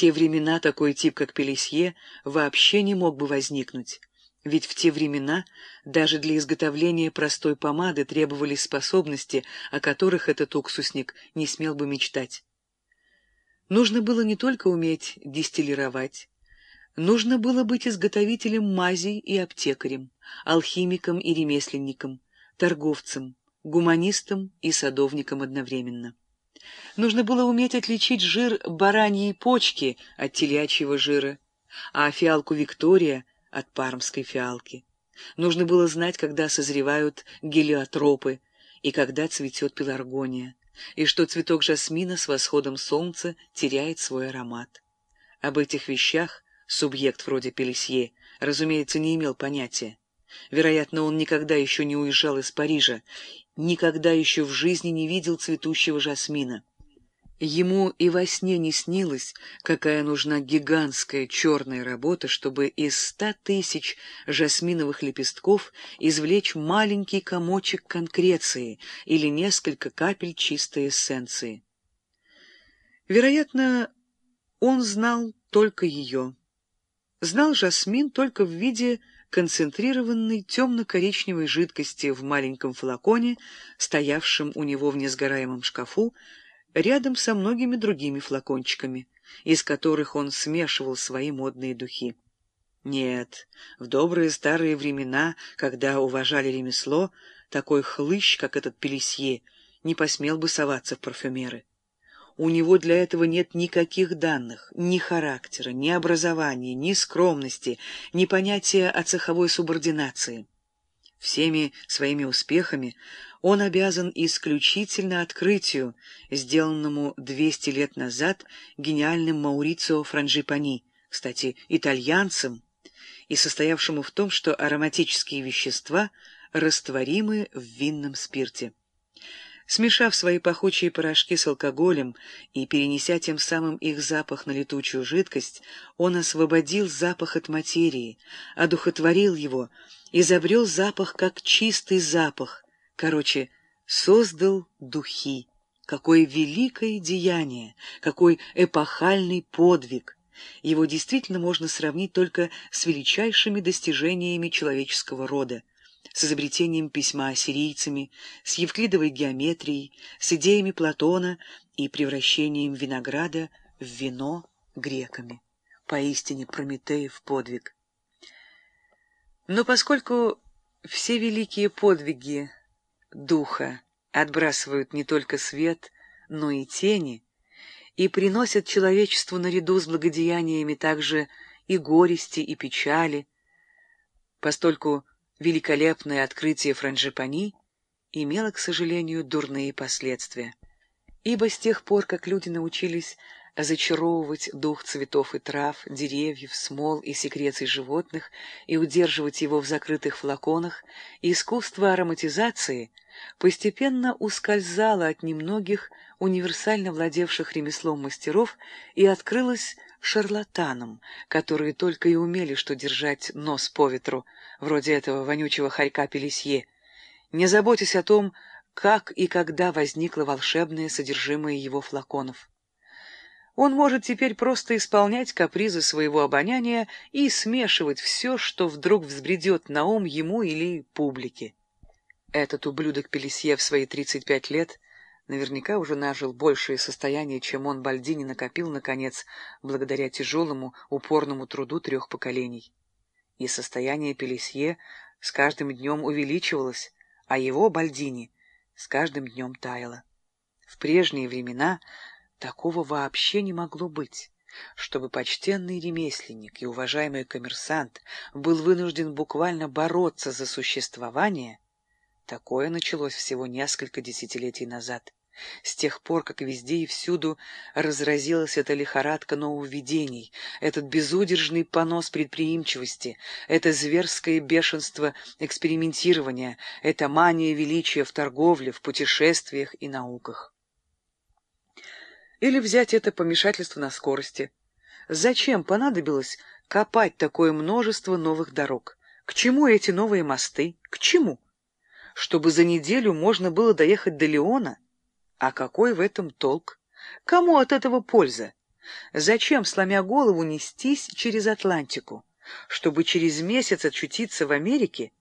те времена такой тип, как Пелесье, вообще не мог бы возникнуть. Ведь в те времена даже для изготовления простой помады требовались способности, о которых этот уксусник не смел бы мечтать. Нужно было не только уметь дистиллировать, нужно было быть изготовителем мазей и аптекарем, алхимиком и ремесленником, торговцем, гуманистом и садовником одновременно. Нужно было уметь отличить жир бараньей почки от телячьего жира, а фиалку Виктория от пармской фиалки. Нужно было знать, когда созревают гелиотропы и когда цветет пеларгония, и что цветок жасмина с восходом солнца теряет свой аромат. Об этих вещах субъект вроде Пелесье, разумеется, не имел понятия. Вероятно, он никогда еще не уезжал из Парижа, никогда еще в жизни не видел цветущего жасмина. Ему и во сне не снилось, какая нужна гигантская черная работа, чтобы из ста тысяч жасминовых лепестков извлечь маленький комочек конкреции или несколько капель чистой эссенции. Вероятно, он знал только ее. Знал жасмин только в виде концентрированной темно-коричневой жидкости в маленьком флаконе, стоявшем у него в несгораемом шкафу, рядом со многими другими флакончиками, из которых он смешивал свои модные духи. Нет, в добрые старые времена, когда уважали ремесло, такой хлыщ, как этот Пелесье, не посмел бы соваться в парфюмеры. У него для этого нет никаких данных, ни характера, ни образования, ни скромности, ни понятия о цеховой субординации. Всеми своими успехами он обязан исключительно открытию, сделанному 200 лет назад гениальным Маурицио Франжипани, кстати, итальянцем, и состоявшему в том, что ароматические вещества растворимы в винном спирте. Смешав свои пахучие порошки с алкоголем и перенеся тем самым их запах на летучую жидкость, он освободил запах от материи, одухотворил его, изобрел запах как чистый запах, короче, создал духи. Какое великое деяние, какой эпохальный подвиг! Его действительно можно сравнить только с величайшими достижениями человеческого рода с изобретением письма ассирийцами, с евклидовой геометрией, с идеями Платона и превращением винограда в вино греками. Поистине Прометеев подвиг. Но поскольку все великие подвиги духа отбрасывают не только свет, но и тени, и приносят человечеству наряду с благодеяниями также и горести, и печали, постольку великолепное открытие Франжипани имело, к сожалению, дурные последствия. Ибо с тех пор, как люди научились зачаровывать дух цветов и трав, деревьев, смол и секреций животных и удерживать его в закрытых флаконах, искусство ароматизации постепенно ускользало от немногих универсально владевших ремеслом мастеров и открылось шарлатанам, которые только и умели что держать нос по ветру, вроде этого вонючего хорька Пелесье, не заботясь о том, как и когда возникло волшебное содержимое его флаконов. Он может теперь просто исполнять капризы своего обоняния и смешивать все, что вдруг взбредет на ум ему или публике. Этот ублюдок Пелесье в свои 35 лет наверняка уже нажил большее состояние, чем он Бальдини накопил, наконец, благодаря тяжелому, упорному труду трех поколений. И состояние Пелесье с каждым днем увеличивалось, а его Бальдини с каждым днем таяло. В прежние времена такого вообще не могло быть чтобы почтенный ремесленник и уважаемый коммерсант был вынужден буквально бороться за существование, такое началось всего несколько десятилетий назад с тех пор, как везде и всюду разразилась эта лихорадка нововведений, этот безудержный понос предприимчивости, это зверское бешенство экспериментирования, эта мания величия в торговле, в путешествиях и науках. Или взять это помешательство на скорости. Зачем понадобилось копать такое множество новых дорог? К чему эти новые мосты? К чему? Чтобы за неделю можно было доехать до Леона? А какой в этом толк? Кому от этого польза? Зачем, сломя голову, нестись через Атлантику? Чтобы через месяц очутиться в Америке